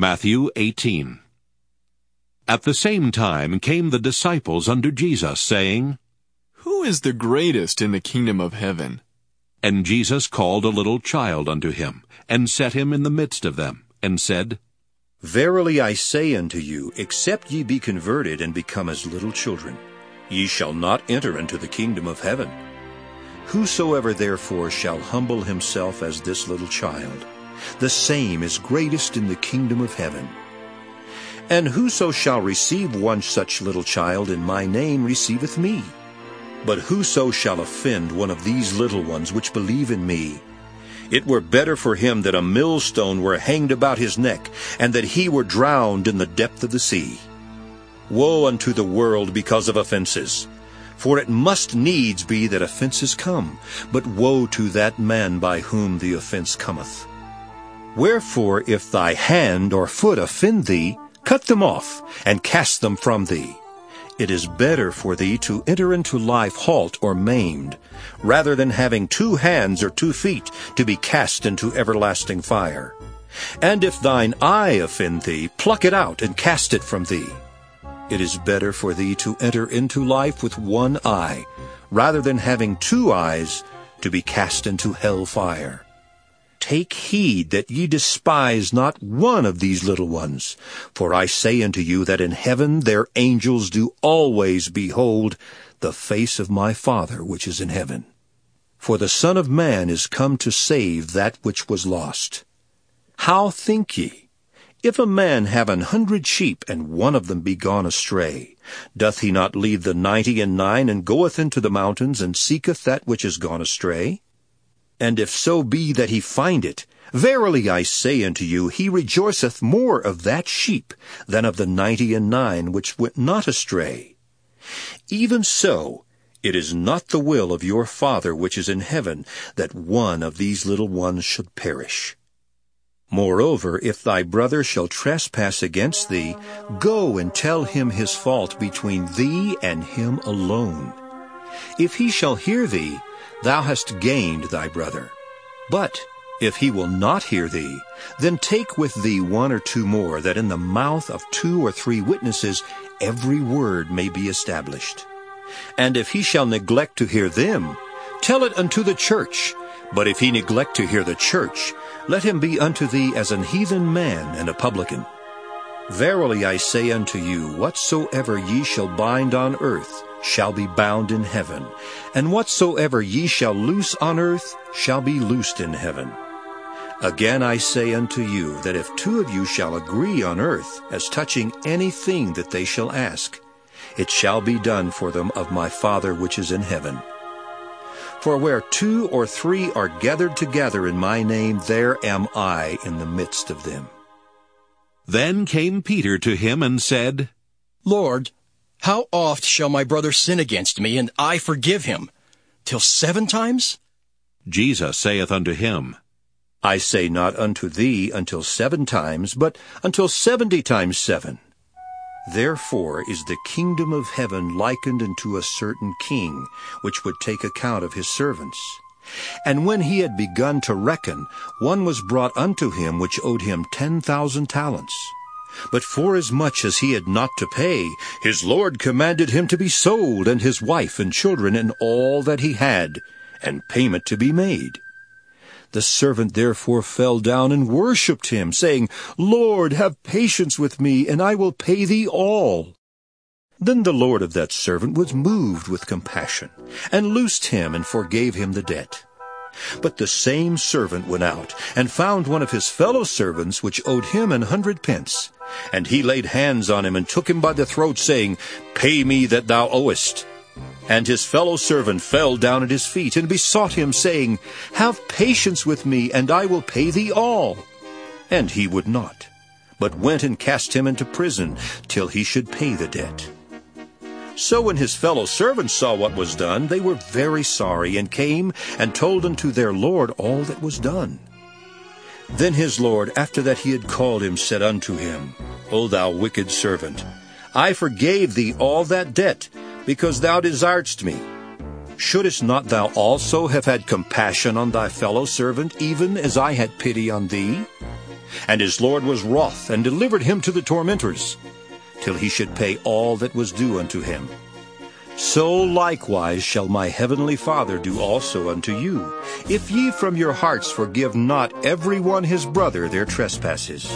Matthew 18. At the same time came the disciples unto Jesus, saying, Who is the greatest in the kingdom of heaven? And Jesus called a little child unto him, and set him in the midst of them, and said, Verily I say unto you, except ye be converted and become as little children, ye shall not enter into the kingdom of heaven. Whosoever therefore shall humble himself as this little child, the same is greatest in the kingdom of heaven. And whoso shall receive one such little child in my name receiveth me. But whoso shall offend one of these little ones which believe in me, it were better for him that a millstone were hanged about his neck, and that he were drowned in the depth of the sea. Woe unto the world because of offenses! For it must needs be that offenses come, but woe to that man by whom the offense cometh. Wherefore, if thy hand or foot offend thee, cut them off, and cast them from thee. It is better for thee to enter into life halt or maimed, rather than having two hands or two feet to be cast into everlasting fire. And if thine eye offend thee, pluck it out and cast it from thee. It is better for thee to enter into life with one eye, rather than having two eyes to be cast into hell fire. Take heed that ye despise not one of these little ones. For I say unto you that in heaven their angels do always behold the face of my Father which is in heaven. For the Son of Man is come to save that which was lost. How think ye? If a man have an hundred sheep, and one of them be gone astray, doth he not leave the ninety and nine, and goeth into the mountains, and seeketh that which is gone astray? And if so be that he find it, verily I say unto you, he rejoiceth more of that sheep than of the ninety and nine which went not astray. Even so, it is not the will of your Father which is in heaven that one of these little ones should perish. Moreover, if thy brother shall trespass against thee, go and tell him his fault between thee and him alone. If he shall hear thee, thou hast gained thy brother. But if he will not hear thee, then take with thee one or two more, that in the mouth of two or three witnesses every word may be established. And if he shall neglect to hear them, tell it unto the church. But if he neglect to hear the church, let him be unto thee as an heathen man and a publican. Verily I say unto you, whatsoever ye shall bind on earth shall be bound in heaven, and whatsoever ye shall loose on earth shall be loosed in heaven. Again I say unto you, that if two of you shall agree on earth as touching anything that they shall ask, it shall be done for them of my Father which is in heaven. For where two or three are gathered together in my name, there am I in the midst of them. Then came Peter to him and said, Lord, how oft shall my brother sin against me, and I forgive him? Till seven times? Jesus saith unto him, I say not unto thee until seven times, but until seventy times seven. Therefore is the kingdom of heaven likened unto a certain king, which would take account of his servants. And when he had begun to reckon, one was brought unto him which owed him ten thousand talents. But forasmuch as he had not to pay, his Lord commanded him to be sold, and his wife and children, and all that he had, and payment to be made. The servant therefore fell down and worshipped him, saying, Lord, have patience with me, and I will pay thee all. Then the Lord of that servant was moved with compassion, and loosed him, and forgave him the debt. But the same servant went out, and found one of his fellow servants which owed him an hundred pence. And he laid hands on him, and took him by the throat, saying, Pay me that thou owest. And his fellow servant fell down at his feet, and besought him, saying, Have patience with me, and I will pay thee all. And he would not, but went and cast him into prison, till he should pay the debt. So when his fellow servants saw what was done, they were very sorry, and came and told unto their Lord all that was done. Then his Lord, after that he had called him, said unto him, O thou wicked servant, I forgave thee all that debt, because thou desiredst me. Shouldest not thou also have had compassion on thy fellow servant, even as I had pity on thee? And his Lord was wroth, and delivered him to the tormentors, till he should pay all that was due unto him. So likewise shall my heavenly Father do also unto you, if ye from your hearts forgive not every one his brother their trespasses.